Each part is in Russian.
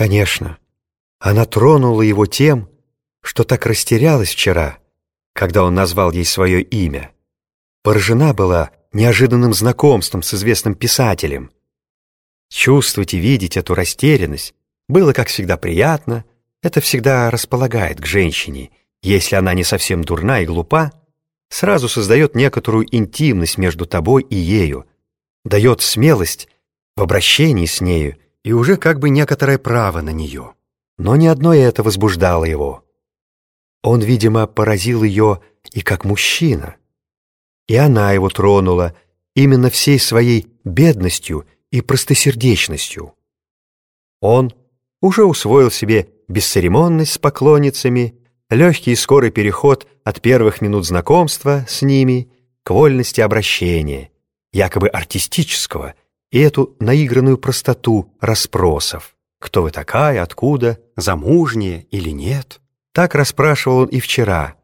Конечно, она тронула его тем, что так растерялась вчера, когда он назвал ей свое имя. Поражена была неожиданным знакомством с известным писателем. Чувствовать и видеть эту растерянность было, как всегда, приятно. Это всегда располагает к женщине, если она не совсем дурна и глупа, сразу создает некоторую интимность между тобой и ею, дает смелость в обращении с нею и уже как бы некоторое право на нее. Но ни одно это возбуждало его. Он, видимо, поразил ее и как мужчина. И она его тронула именно всей своей бедностью и простосердечностью. Он уже усвоил себе бесцеремонность с поклонницами, легкий и скорый переход от первых минут знакомства с ними к вольности обращения, якобы артистического, и эту наигранную простоту расспросов. Кто вы такая, откуда, замужняя или нет? Так расспрашивал он и вчера,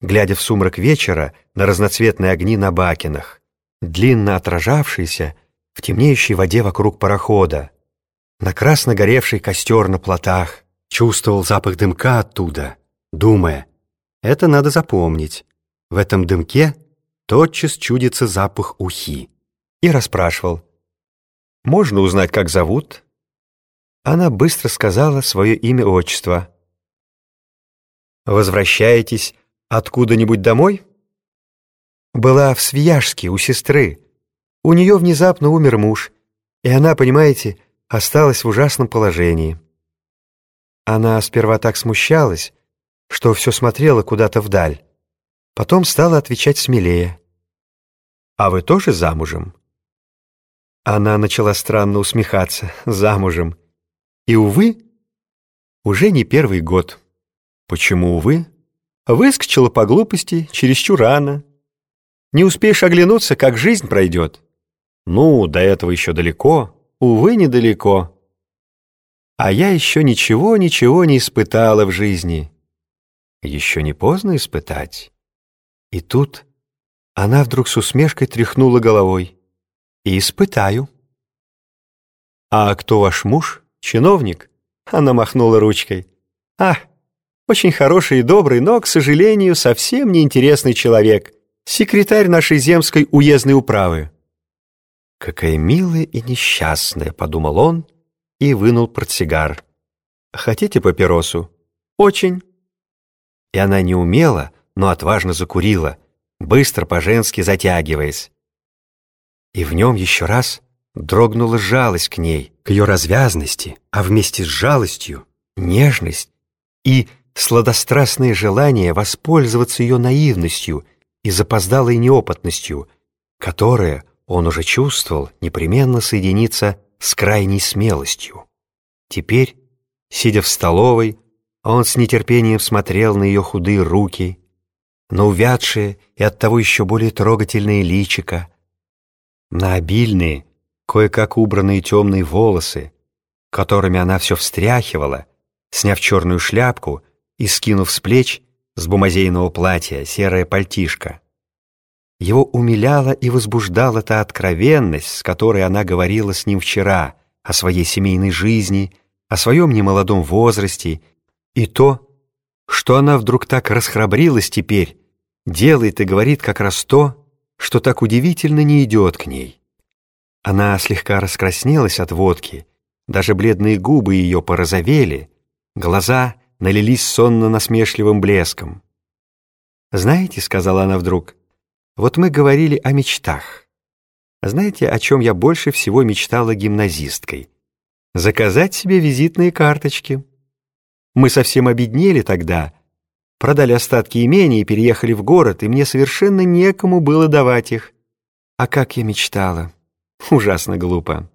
глядя в сумрак вечера на разноцветные огни на бакинах, длинно отражавшиеся в темнеющей воде вокруг парохода, на красно горевший костер на плотах, чувствовал запах дымка оттуда, думая, это надо запомнить. В этом дымке тотчас чудится запах ухи. И расспрашивал, можно узнать, как зовут? Она быстро сказала свое имя-отчество. Возвращаетесь откуда-нибудь домой? Была в Свияжске у сестры. У нее внезапно умер муж, и она, понимаете, осталась в ужасном положении. Она сперва так смущалась, что все смотрела куда-то вдаль. Потом стала отвечать смелее. «А вы тоже замужем?» Она начала странно усмехаться. «Замужем. И, увы, уже не первый год». «Почему, увы?» «Выскочила по глупости, чересчур рано. Не успеешь оглянуться, как жизнь пройдет». «Ну, до этого еще далеко. Увы, недалеко». «А я еще ничего-ничего не испытала в жизни». «Еще не поздно испытать». И тут она вдруг с усмешкой тряхнула головой. «И испытаю». «А кто ваш муж? Чиновник?» Она махнула ручкой. «Ах, очень хороший и добрый, но, к сожалению, совсем неинтересный человек. Секретарь нашей земской уездной управы». «Какая милая и несчастная», — подумал он и вынул портсигар. «Хотите папиросу?» «Очень». И она не умела, но отважно закурила, быстро по-женски затягиваясь. И в нем еще раз дрогнула жалость к ней, к ее развязности, а вместе с жалостью — нежность и сладострастное желание воспользоваться ее наивностью и запоздалой неопытностью, которая, он уже чувствовал, непременно соединится с крайней смелостью. Теперь, сидя в столовой, он с нетерпением смотрел на ее худые руки, на увядшие и оттого еще более трогательные личика, на обильные, кое-как убранные темные волосы, которыми она все встряхивала, сняв черную шляпку и скинув с плеч с бумазейного платья серое пальтишко. Его умиляла и возбуждала та откровенность, с которой она говорила с ним вчера о своей семейной жизни, о своем немолодом возрасте, и то, что она вдруг так расхрабрилась теперь, делает и говорит как раз то, что так удивительно не идет к ней. Она слегка раскраснелась от водки, даже бледные губы ее порозовели, глаза налились сонно-насмешливым блеском. «Знаете, — сказала она вдруг, — вот мы говорили о мечтах. Знаете, о чем я больше всего мечтала гимназисткой? Заказать себе визитные карточки. Мы совсем обеднели тогда, продали остатки имения и переехали в город, и мне совершенно некому было давать их. А как я мечтала! Ужасно глупо.